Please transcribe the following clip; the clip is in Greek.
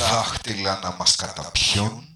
δάχτυλα να μας καταπιούν